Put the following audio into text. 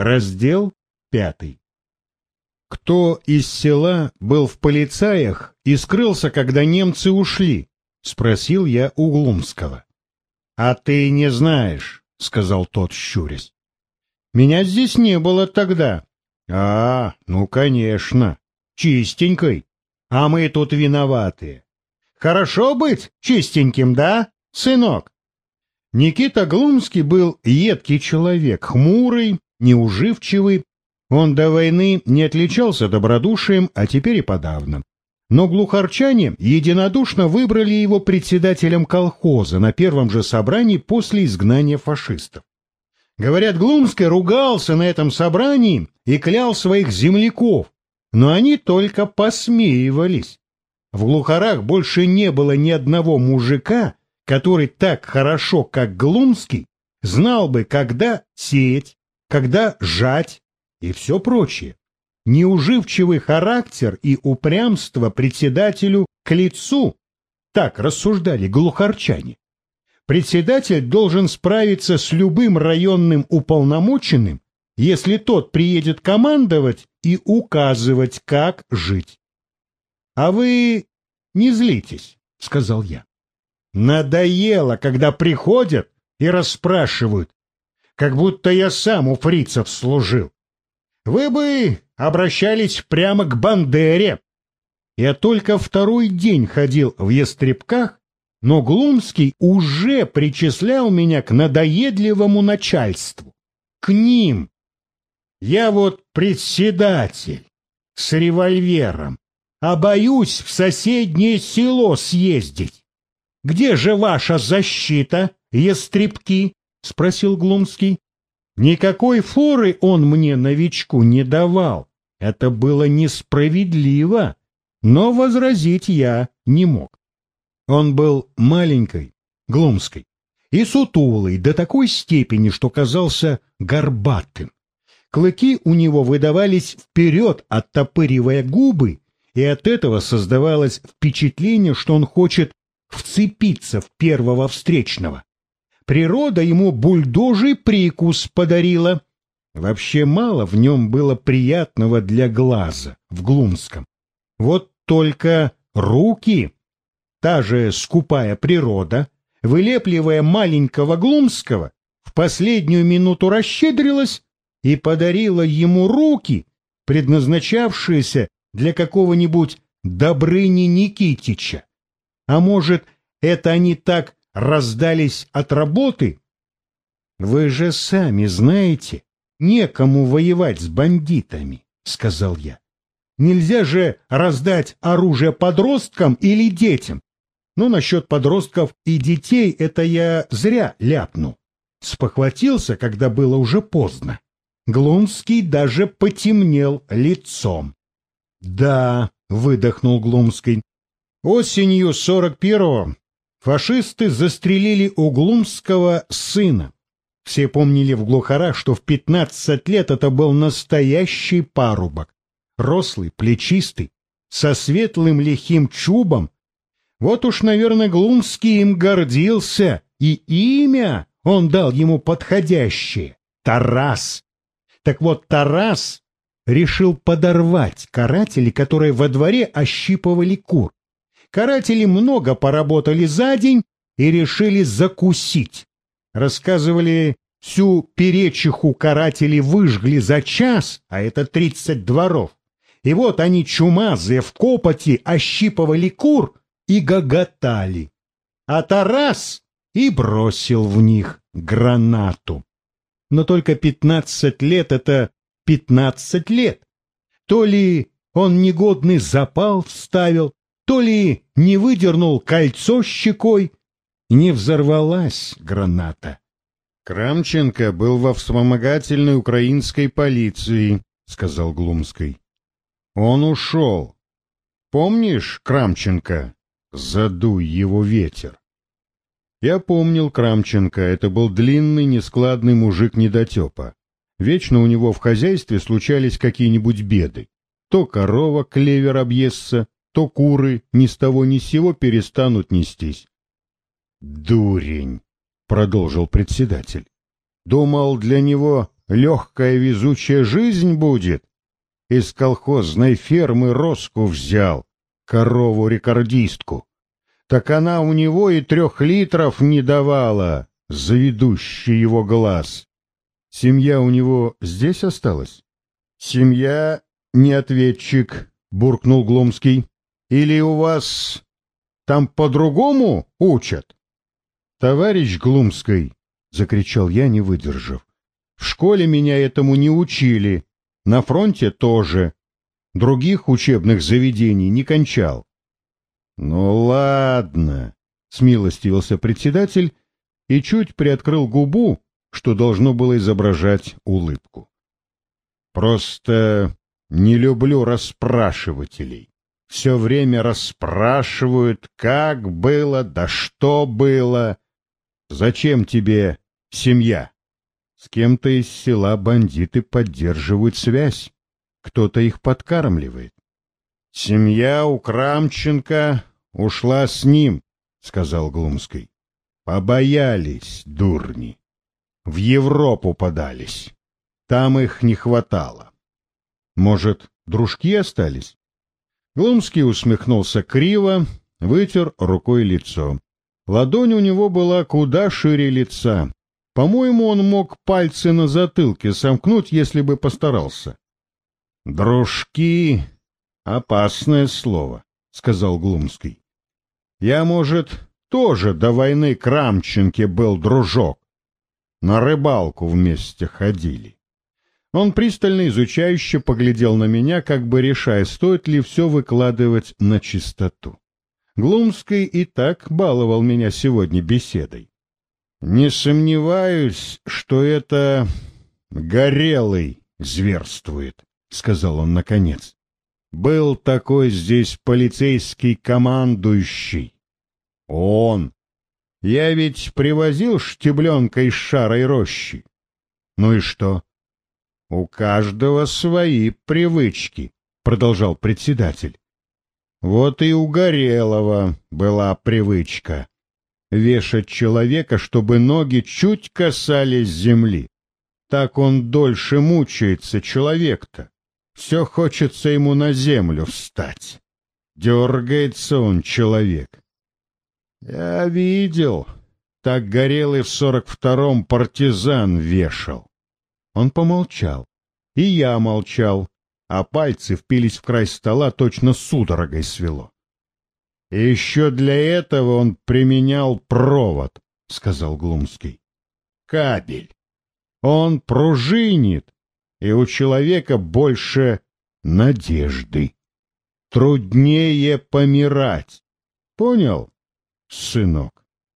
Раздел пятый. «Кто из села был в полицаях и скрылся, когда немцы ушли?» — спросил я у Глумского. «А ты не знаешь», — сказал тот, щурясь. «Меня здесь не было тогда». «А, ну, конечно, чистенькой. А мы тут виноваты. Хорошо быть чистеньким, да, сынок?» Никита Глумский был едкий человек, хмурый, неуживчивый. Он до войны не отличался добродушием, а теперь и подавно. Но глухарчане единодушно выбрали его председателем колхоза на первом же собрании после изгнания фашистов. Говорят, Глумский ругался на этом собрании и клял своих земляков, но они только посмеивались. В глухарах больше не было ни одного мужика, который так хорошо, как Глумский, знал бы, когда сеять, когда жать и все прочее. Неуживчивый характер и упрямство председателю к лицу, так рассуждали глухарчане. Председатель должен справиться с любым районным уполномоченным, если тот приедет командовать и указывать, как жить. — А вы не злитесь, — сказал я. — Надоело, когда приходят и расспрашивают, как будто я сам у фрицев служил. Вы бы обращались прямо к Бандере. Я только второй день ходил в ястребках, но Глумский уже причислял меня к надоедливому начальству. К ним. Я вот председатель с револьвером, а боюсь в соседнее село съездить. Где же ваша защита, ястребки? — спросил Глумский. Никакой форы он мне, новичку, не давал. Это было несправедливо, но возразить я не мог. Он был маленькой, Глумской, и сутулый до такой степени, что казался горбатым. Клыки у него выдавались вперед, оттопыривая губы, и от этого создавалось впечатление, что он хочет вцепиться в первого встречного. Природа ему бульдожий прикус подарила. Вообще мало в нем было приятного для глаза в Глумском. Вот только руки, та же скупая природа, вылепливая маленького Глумского, в последнюю минуту расщедрилась и подарила ему руки, предназначавшиеся для какого-нибудь Добрыни Никитича. А может, это они так раздались от работы? Вы же сами знаете, некому воевать с бандитами, сказал я. Нельзя же раздать оружие подросткам или детям. Но насчет подростков и детей это я зря ляпнул. Спохватился, когда было уже поздно. Глумский даже потемнел лицом. «Да», — выдохнул Глумский, — «осенью сорок первого Фашисты застрелили Углумского сына. Все помнили в глухарах, что в пятнадцать лет это был настоящий парубок. Рослый, плечистый, со светлым лихим чубом. Вот уж, наверное, Глумский им гордился, и имя он дал ему подходящее — Тарас. Так вот, Тарас решил подорвать карателей, которые во дворе ощипывали кур. Каратели много поработали за день и решили закусить. Рассказывали, всю перечиху каратели выжгли за час, а это тридцать дворов. И вот они чумазые в копоти ощипывали кур и гоготали. А Тарас и бросил в них гранату. Но только пятнадцать лет — это пятнадцать лет. То ли он негодный запал вставил, то ли не выдернул кольцо щекой, не взорвалась граната. Крамченко был во вспомогательной украинской полиции, сказал Глумский. Он ушел. Помнишь Крамченко? Задуй его ветер. Я помнил Крамченко, это был длинный, нескладный мужик недотепа. Вечно у него в хозяйстве случались какие-нибудь беды. То корова клевер объестся, то куры ни с того ни с сего перестанут нестись. «Дурень!» — продолжил председатель. «Думал, для него легкая везучая жизнь будет. Из колхозной фермы Роску взял, корову-рекордистку. Так она у него и трех литров не давала, заведущий его глаз. Семья у него здесь осталась? Семья не ответчик, буркнул Глумский. Или у вас там по-другому учат? Товарищ Глумский, закричал я, не выдержав. В школе меня этому не учили, на фронте тоже. Других учебных заведений не кончал. Ну ладно, смилостивился председатель и чуть приоткрыл губу, что должно было изображать улыбку. Просто не люблю расспрашивателей. Все время расспрашивают, как было, да что было. Зачем тебе семья? С кем-то из села бандиты поддерживают связь. Кто-то их подкармливает. Семья у Крамченко ушла с ним, сказал Глумский. Побоялись, дурни. В Европу подались. Там их не хватало. Может, дружки остались? Глумский усмехнулся криво, вытер рукой лицо. Ладонь у него была куда шире лица. По-моему, он мог пальцы на затылке сомкнуть, если бы постарался. «Дружки — опасное слово», — сказал Глумский. «Я, может, тоже до войны Крамченке был дружок. На рыбалку вместе ходили. Он пристально изучающе поглядел на меня, как бы решая, стоит ли все выкладывать на чистоту. Глумский и так баловал меня сегодня беседой. Не сомневаюсь, что это горелый зверствует, сказал он наконец. Был такой здесь полицейский командующий. Он. Я ведь привозил штебленка из шарой рощи. Ну и что? У каждого свои привычки, продолжал председатель. Вот и у Горелого была привычка вешать человека, чтобы ноги чуть касались земли. Так он дольше мучается, человек-то. Все хочется ему на землю встать. Дергается он, человек. Я видел, так Горелый в сорок втором партизан вешал. Он помолчал, и я молчал, а пальцы впились в край стола, точно судорогой свело. — еще для этого он применял провод, — сказал Глумский. — Кабель. Он пружинит, и у человека больше надежды. Труднее помирать. Понял? сынок.